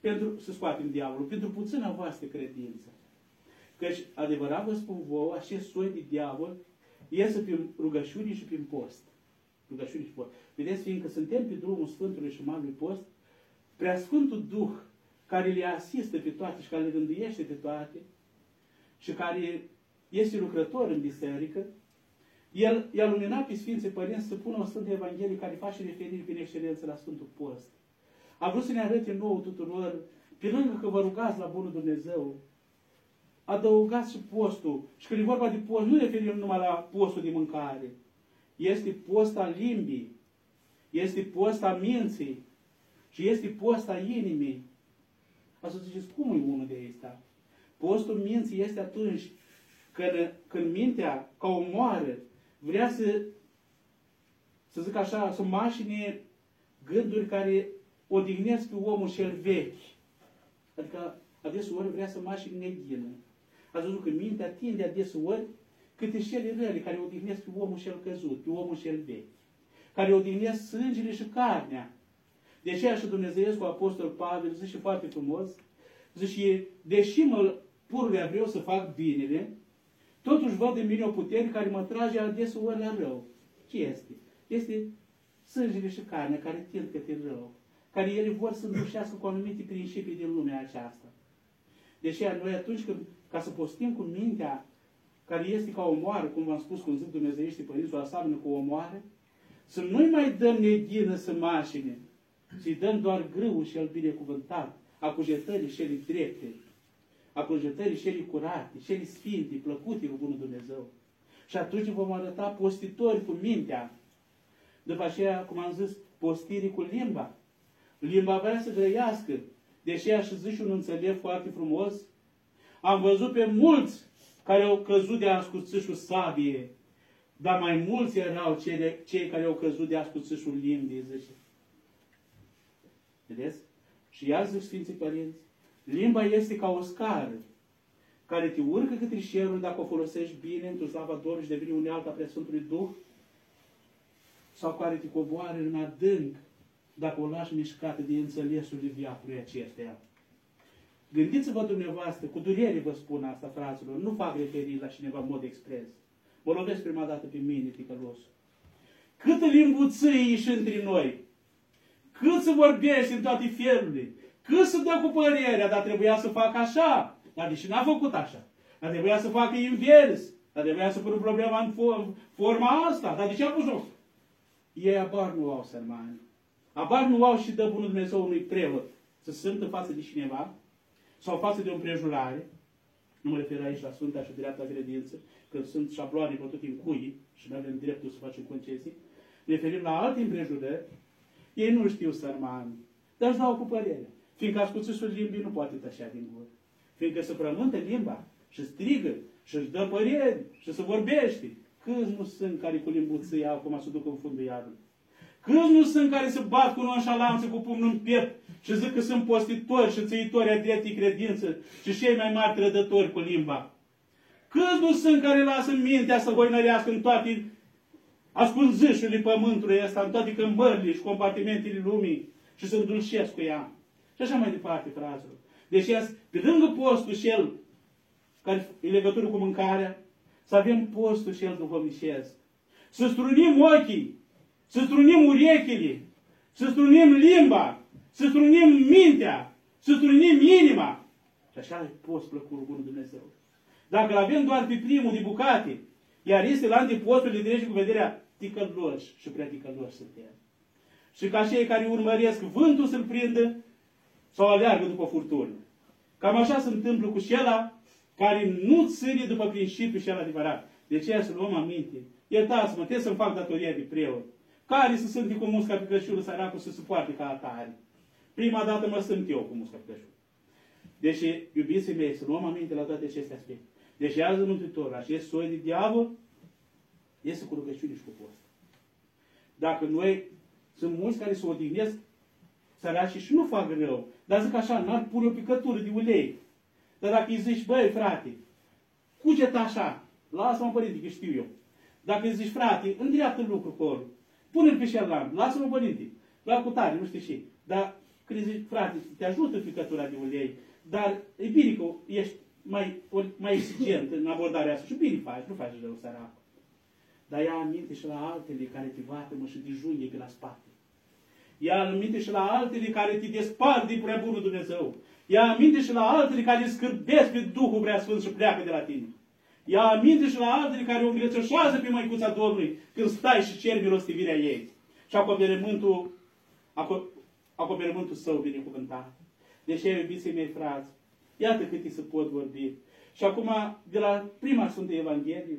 Pentru să scoatem diavolul, pentru puțină voastră credință. Căci, adevărat vă spun vouă, acest soi de diavol iese prin rugăciune și prin post. Rugăciune și post. Vedeți, fiindcă suntem pe drumul Sfântului și Marului Post, prea Sfântul Duh, care le asistă pe toate și care le rânduiește pe toate, și care este lucrător în biserică, el i-a luminat pe Sfinții Părinți să pună o Sfântă Evanghelie care face referire prin excelență la Sfântul Post. A vrut să ne arate nouă tuturor, pe lângă că vă rugați la Bunul Dumnezeu, adăugați și postul. Și când e vorba de post, nu referim numai la postul de mâncare. Este post al limbii, este post al minții și este post al inimii. Asta ziceți, cum e unul de ăsta? Postul minții este atunci când, când mintea, ca o moară, vrea să, să zic așa, să mașine gânduri care odihnesc pe omul cel vechi. Adică adeseori vrea să mașine neghină. Ați văzut că mintea tinde adeseori câte cele rele care odihnesc pe omul cel căzut, pe omul cel vechi, care odihnesc sângele și carnea. De aceea și Dumnezeu cu Apostol Pavel zice foarte frumos, zice, deși mă pururea vreau să fac binele, totuși văd în mine o putere care mă trage adeseori la rău. Ce este? Este sângele și carnea care tind către rău, care ele vor să îndușească cu anumite principii din lumea aceasta. Deși noi atunci când, ca să postim cu mintea care este ca o moară, cum v-am spus, cum zic Dumnezeiește Părinții, o aseamănă cu o moară, să nu mai dăm neghină să mașine, ci dăm doar grâul și el binecuvântat, a cugetării și el drepte, a cugetării și el curate, și el sfinte, plăcute cu Bunul Dumnezeu. Și atunci vom arăta postitori cu mintea. După aceea, cum am zis, postirii cu limba. Limba vrea să grăiască. Deși aș zice un înțeleg foarte frumos, am văzut pe mulți care au căzut de ascuțișul sabie, dar mai mulți erau cei, cei care au căzut de ascuțișul limbii, zice. Vedeți? Și iar zic Sfinții Părinți, limba este ca o scară care te urcă către cerul dacă o folosești bine într-o slava Domnului și devine unealta Preasfântului Duh, sau care te coboară în adânc dacă o lași mișcată de înțelesul de viacului acesteia. Gândiți-vă dumneavoastră, cu durere vă spun asta, fraților, nu fac referire la cineva în mod expres. Mă lovesc prima dată pe mine, ticălosul. Cât limbuțâi și între noi, cât să vorbești în toate felurile, cât să dă cu părerea, dar trebuia să facă așa, dar deși n-a făcut așa, dar trebuia să facă invers, dar trebuia să pună problema în forma asta, dar de ce a pus-o? Ei abar nu au, sărmani. Abar nu au și dă bunul Dumnezeu unui preot să sunt în față de cineva sau în față de o împrejurare, nu mă refer aici la Sfânta și dreapta credință, că sunt șabloane bătute în cui și nu avem dreptul să facem concesii, ne referim la alte împrejurări, ei nu știu sărmani, dar își dau cu părere. Fiindcă asculțisul limbii nu poate tășea din gură. Fiindcă se frământă limba și strigă și își dă păreri și se vorbește. Câți nu sunt care cu limbuții acum se duc în fundul iadului? Câți nu sunt care se bat cu nonșalanță, cu pumnul în piept și zic că sunt postitori și țăitori adeptii credință și cei mai mari trădători cu limba? Câți nu sunt care lasă mintea să voinărească în toate ascunzâșurile pământului ăsta, în toate câmbările și compartimentele lumii și să îndulcesc cu ea? Și așa mai departe, fraților. Deci, pe lângă postul și el, care e legătură cu mâncarea, să avem postul și el duhovnicesc. Să strunim ochii să strunim urechile, să strunim limba, să strunim mintea, să strunim inima. Și așa e post plăcut Bunul Dumnezeu. Dacă îl avem doar pe primul de bucate, iar este la antipostul de trece cu vederea ticăloși și prea ticăloși suntem. Și ca cei care urmăresc vântul să-l prindă sau aleargă după furtună. Cam așa se întâmplă cu cela care nu ține după principiul cel adevărat. De ce să luăm aminte? Iertați-mă, trebuie să-mi fac datoria de preot. Care să sunt cu musca pe cășurul săracul să se poarte ca atare? Prima dată mă sunt eu cu musca pe cășurul. Deci, iubiții mei, să luăm aminte la toate aceste aspecte. Deci, azi Mântuitorul, acest soi de diavol, este cu rugăciune și cu post. Dacă noi, sunt mulți care se odihnesc săraci și nu fac rău, dar zic așa, n-ar pune o picătură de ulei. Dar dacă îi zici, băi, frate, cuget așa, lasă-mă părinte, că știu eu. Dacă îi zici, frate, îndreaptă lucru acolo, Pune-l pe șerlan, lasă-mă părinte, la cutare, nu știu ce. Dar când zici, frate, te ajută ficătura de ulei, dar e bine că ești mai, mai exigent în abordarea asta și bine faci, nu faci rău sărac. Dar ia aminte și la altele care te mă și te juie pe la spate. Ia aminte și la altele care te despart din prea bunul Dumnezeu. Ia aminte și la altele care scârbesc pe Duhul prea Sfânt și pleacă de la tine. Ia aminte și la altele care o îngrețășează pe măicuța Domnului când stai și ceri milostivirea ei. Și acoperământul, acoperământul său binecuvântat. Deși, iubiții mei frați, iată cât se pot vorbi. Și acum, de la prima Sfântă Evanghelie,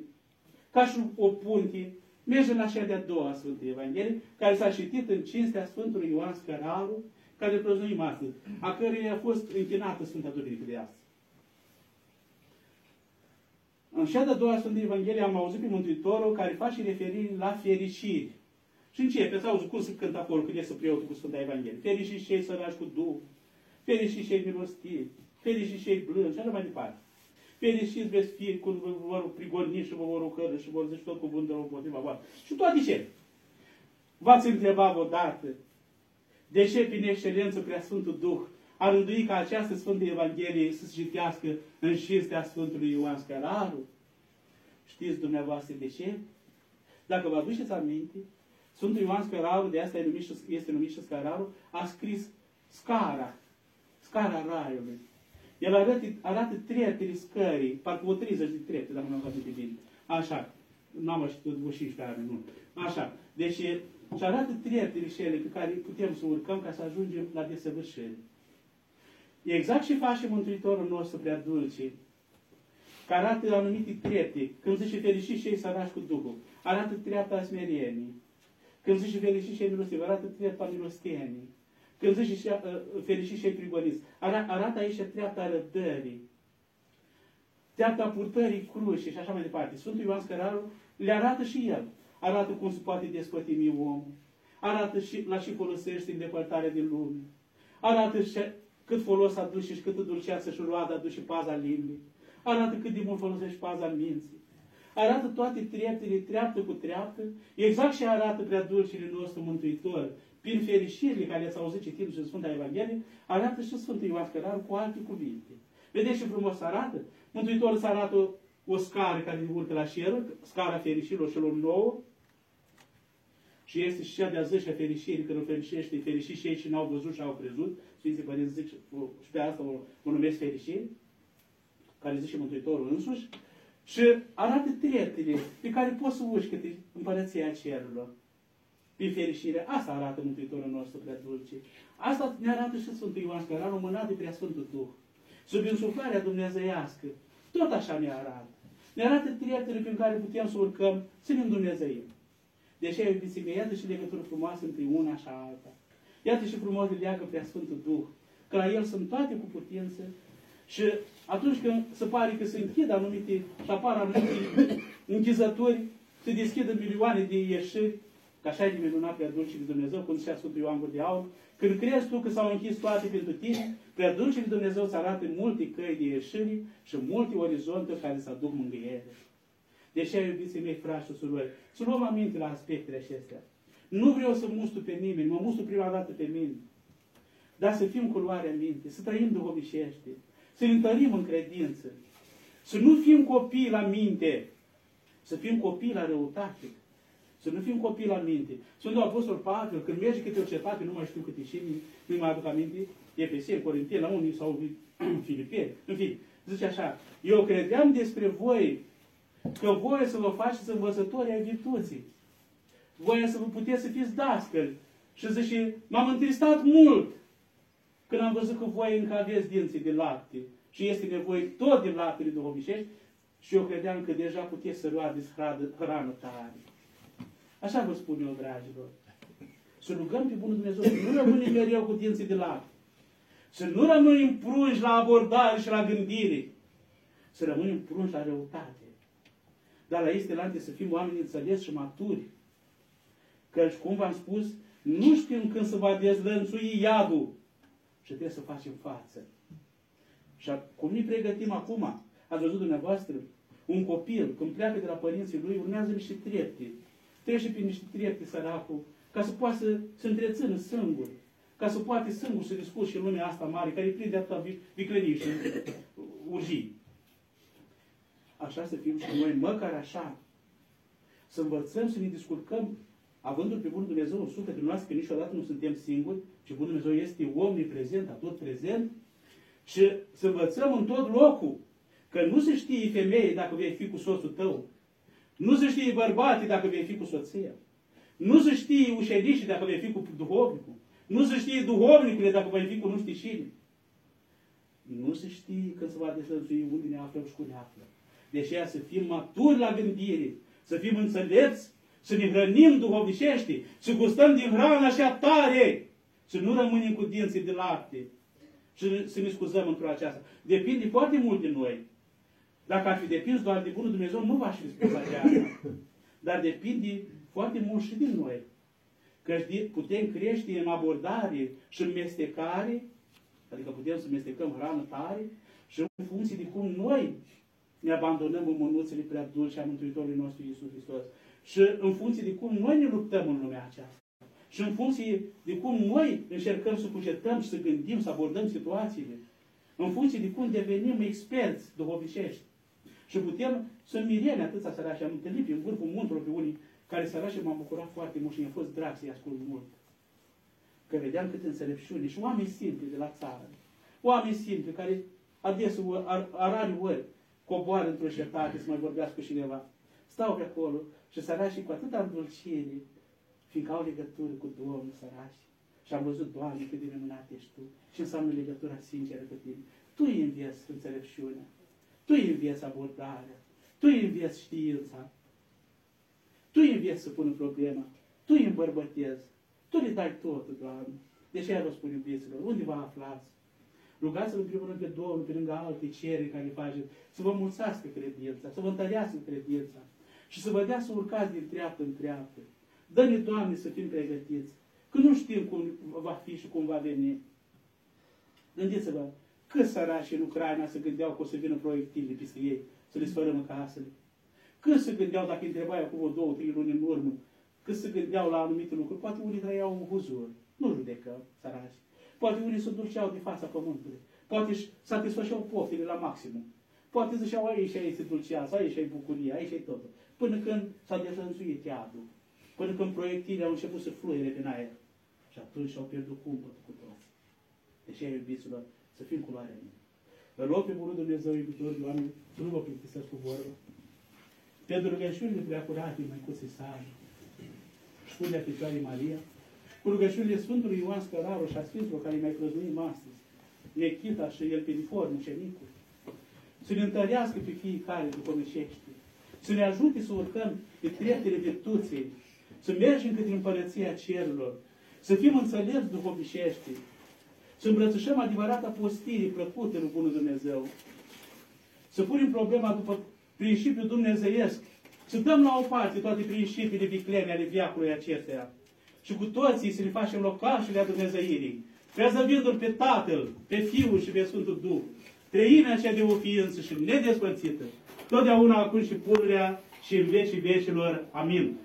ca și o punte, mergem la cea de-a doua Sfântă Evanghelie, care s-a citit în cinstea Sfântului Ioan Scăraru, care îl prăznuim astăzi, a căruia a fost închinată Sfânta Duminică de astăzi. În cea de-a doua Sfântă Evanghelie am auzit pe Mântuitorul care face referire la fericiri. Și începe să auzi cum se cântă acolo când este preotul cu Sfânta Evanghelie. Fericiți cei săraci cu Duh, fericiți cei milostivi, fericiți cei blânzi și așa mai departe. Fericiți veți fi când vă vor prigorni și vă vor ocără și vor zice tot cuvântul împotriva voastră. Și toate ce? V-ați întrebat odată de ce prin excelență prea Sfântul Duh a rânduit ca această Sfântă Evanghelie să se citească în șestea Sfântului Ioan Scăraru. Știți dumneavoastră de ce? Dacă vă aduceți aminte, Sfântul Ioan Scăraru, de asta este numit și Scăraru, a scris scara, scara raiului. El arată, arată treptele scării, parcă o 30 de trepte, dacă nu am de bine. Așa, n-am știut vă 15 ani, nu. Așa, deci și arată treptele cele pe care putem să urcăm ca să ajungem la desăvârșire. Exact ce face Mântuitorul nostru prea dulce. că arată anumite trepte. Când zice fericit cei sărași cu Duhul, arată treapta smereniei. Când zice fericit cei milostivi, arată treapta milosteniei. Când zice uh, fericit cei prigoniți, arată aici treapta răbdării. Treapta purtării cruci și așa mai departe. Sfântul Ioan Scăraru le arată și el. Arată cum se poate despătimi omul. Arată și la și folosește îndepărtarea din lume. Arată și cât folos aduce și cât dulceață și roadă aduce paza limbii arată cât de mult folosești paza minții. Arată toate treptele, treaptă cu treaptă, exact și arată prea dulcile nostru Mântuitor, prin fericirile care ați auzit citim și Sfânta Evanghelie, arată și Sfântul Ioan Cărar cu alte cuvinte. Vedeți ce frumos arată? Mântuitorul să arată o scară care urcă la cer, scara fericirilor celor nouă, și este și cea de-a zecea fericire, când o fericește, fericit și ei ce n-au văzut și au crezut. Sfinții Părinți zic și pe asta o, o numesc fericire care zice Mântuitorul însuși, și arată treptele pe care poți să urci câte împărăția cerurilor. Prin fericire, asta arată Mântuitorul nostru prea dulce. Asta ne arată și Sfântul Ioan Scărar, mânat de prea Sfântul Duh. Sub insuflarea dumnezeiască. Tot așa ne arată. Ne arată treptele prin care putem să urcăm, să ne Dumnezeim. Deci, iubiții mei, iată și legătură frumoasă între una și alta. Iată și frumos de leagă prea Sfântul Duh, că la El sunt toate cu putință și atunci când se pare că se închid anumite și apar anumite închizători, se deschidă milioane de ieșiri, că așa e de minunat prea dulce de Dumnezeu, cum zicea Sfântul Ioan de Aur, când crezi tu că s-au închis toate pentru tine, prea dulce de Dumnezeu să arate multe căi de ieșiri și multe orizonte care să aduc mângâiere. Deși, iubiții mei, frați și surori, să luăm aminte la aspectele acestea. Nu vreau să mustu pe nimeni, mă mustu prima dată pe mine. Dar să fim cu luarea minte, să trăim duhovnicește, să ne întărim în credință, să nu fim copii la minte, să fim copii la răutate, să nu fim copii la minte. Sfântul Apostol Pavel, când merge câte o cetate, nu mai știu câte și nu mai aduc aminte, Efeseni, Corinteni, la unii sau Filipeni, în fine, zice așa, eu credeam despre voi că voi să vă faceți învățători ai virtuții. Voi să vă puteți să fiți dascăli. Și zice, m-am întristat mult când am văzut că voi încă aveți dinții de lapte și este nevoie tot de laptele duhovnicești, și eu credeam că deja puteți să luați hrană tare. Așa vă spun eu, dragilor. Să rugăm pe Bunul Dumnezeu, să nu rămânem mereu cu dinții de lapte. Să nu rămânem prunși la abordare și la gândire. Să rămânem prunși la răutate. Dar la Estelante să fim oameni înțeleși și maturi. Căci, cum v-am spus, nu știm când se va dezlănțui iadul și trebuie să facem față. Și cum ne pregătim acum? Ați văzut dumneavoastră? Un copil, când pleacă de la părinții lui, urmează niște trepte. Trece prin niște trepte săracul, ca să poată să se întrețină singur. Ca să poate singur să discuți și în lumea asta mare, care prinde atâta viclănii și urgii. Așa să fim și noi, măcar așa. Să învățăm să ne descurcăm avându-L pe Bunul Dumnezeu în sufletul noastră, că niciodată nu suntem singuri, ci Bunul Dumnezeu este omniprezent, tot prezent, și să învățăm în tot locul că nu se știe femeie dacă vei fi cu soțul tău, nu se știe bărbații dacă vei fi cu soția, nu se știe ușenișii dacă vei fi cu duhovnicul, nu se știe duhovnicule dacă vei fi cu nu știi cine. Nu se știe când se va dezlănțui unde ne aflăm și cum ne aflăm. Deci să fim maturi la gândire, să fim înțelepți să ne hrănim duhovnicește, să gustăm din hrana și tare, să nu rămânem cu dinții de lapte și să ne scuzăm într-o aceasta. Depinde foarte mult de noi. Dacă ar fi depins doar de Bunul Dumnezeu, nu v-aș fi spus aceasta. Dar depinde foarte mult și din noi. Că putem crește în abordare și în mestecare, adică putem să mestecăm hrană tare și în funcție de cum noi ne abandonăm în mânuțele prea dulce a Mântuitorului nostru Iisus Hristos și în funcție de cum noi ne luptăm în lumea aceasta. Și în funcție de cum noi încercăm să cugetăm și să gândim, să abordăm situațiile. În funcție de cum devenim experți duhovnicești. Și putem să mirele atâția sărași. Am întâlnit în vârful muntelor pe unii care sărași m-am bucurat foarte mult și mi-a fost drag să-i ascult mult. Că vedeam cât înțelepciune și oameni simpli de la țară. Oameni simpli care adesea, ar, rari ori, coboară într-o șertate să mai vorbească cu cineva. Stau pe acolo și săracii cu atâta îndulcire, fiindcă au legătură cu Domnul săraci. Și am văzut, Doamne, cât de minunat ești Tu. Și înseamnă legătura sinceră cu Tine. Tu îi înveți înțelepciunea. Tu Tu îi înveți abordarea. Tu îi înveți știința. Tu îi înveți să pună problema. Tu îi îmbărbătezi. Tu le dai totul, Doamne. Deci aia vă spun iubiților, unde vă aflați? Rugați-vă în primul rând pe Domnul, pe lângă alte cereri care le faceți, să vă mulțească credința, să vă întărească credința și să vă dea să urcați din treaptă în treaptă. Dă-ne, Doamne, să fim pregătiți, că nu știm cum va fi și cum va veni. Gândiți-vă, câți sărași în Ucraina se gândeau că o să vină proiectile peste ei, să le sfărâmă casele. Cât se gândeau, dacă întrebai acum o două, trei luni în urmă, cât se gândeau la anumite lucruri, poate unii trăiau în huzur, nu judecăm sărași. Poate unii se dulceau de fața pământului. Poate își satisfășeau poftele la maximum. Poate ziceau aici, aici se dulcează, aici e bucuria, aici e totul. Până când s-a dezrănțuit iadul. Până când proiectile au început să fluiere din aer. Și atunci și-au pierdut cumpătul cu toți. Deci, iubiților, să fim cu luarea mine. Vă rog pe Bunul Dumnezeu, iubitor de oameni, să nu vă plictisesc cu vorbă. Pentru rugăciunile preacurate, mai cu sale, spune Picioarei Maria, cu rugăciunile Sfântului Ioan Scăraru și a Sfinților care mai prăznuim astăzi, Nechita și el Piriform, ucenicul, să ne întărească pe fiecare după mășește, să ne ajute să urcăm pe treptele virtuții, să mergem către împărăția cerurilor, să fim înțelepți după bișește, să îmbrățișăm adevărata postire plăcută lui Bunul Dumnezeu, să punem problema după principiul dumnezeiesc, să dăm la o parte toate principiile viclene ale viacului acesteia și cu toții să ne facem locașele a Dumnezeirii, prezăvindu-L pe Tatăl, pe Fiul și pe Sfântul Duh, trăimea cea de o ființă și nedespărțită, totdeauna acum și pururea și în vecii vecilor. Amin.